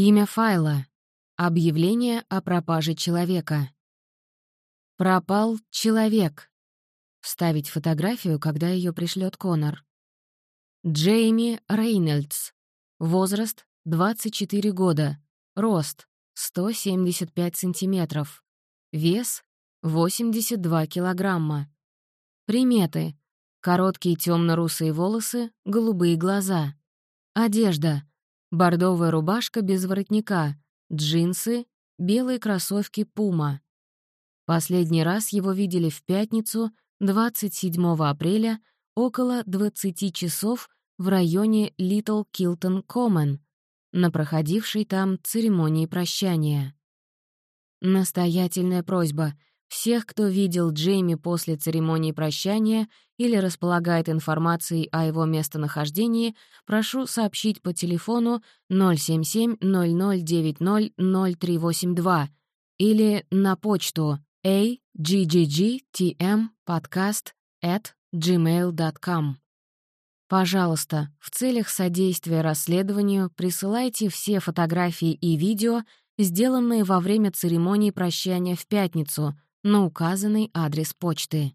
Имя файла. Объявление о пропаже человека. Пропал человек. Вставить фотографию, когда ее пришлет Конор. Джейми Рейнольдс. Возраст — 24 года. Рост — 175 сантиметров. Вес — 82 килограмма. Приметы. Короткие темно-русые волосы, голубые глаза. Одежда. Бордовая рубашка без воротника, джинсы, белые кроссовки «Пума». Последний раз его видели в пятницу, 27 апреля, около 20 часов в районе Литл Килтон Коммен, на проходившей там церемонии прощания. Настоятельная просьба — всех, кто видел Джейми после церемонии прощания или располагает информацией о его местонахожденении, прошу сообщить по телефону 077-0090-0382 или на почту agggtmpodcast. Пожалуйста, в целях содействия расследованию присылайте все фотографии и видео, сделанные во время церемонии прощания в пятницу — на указанный адрес почты.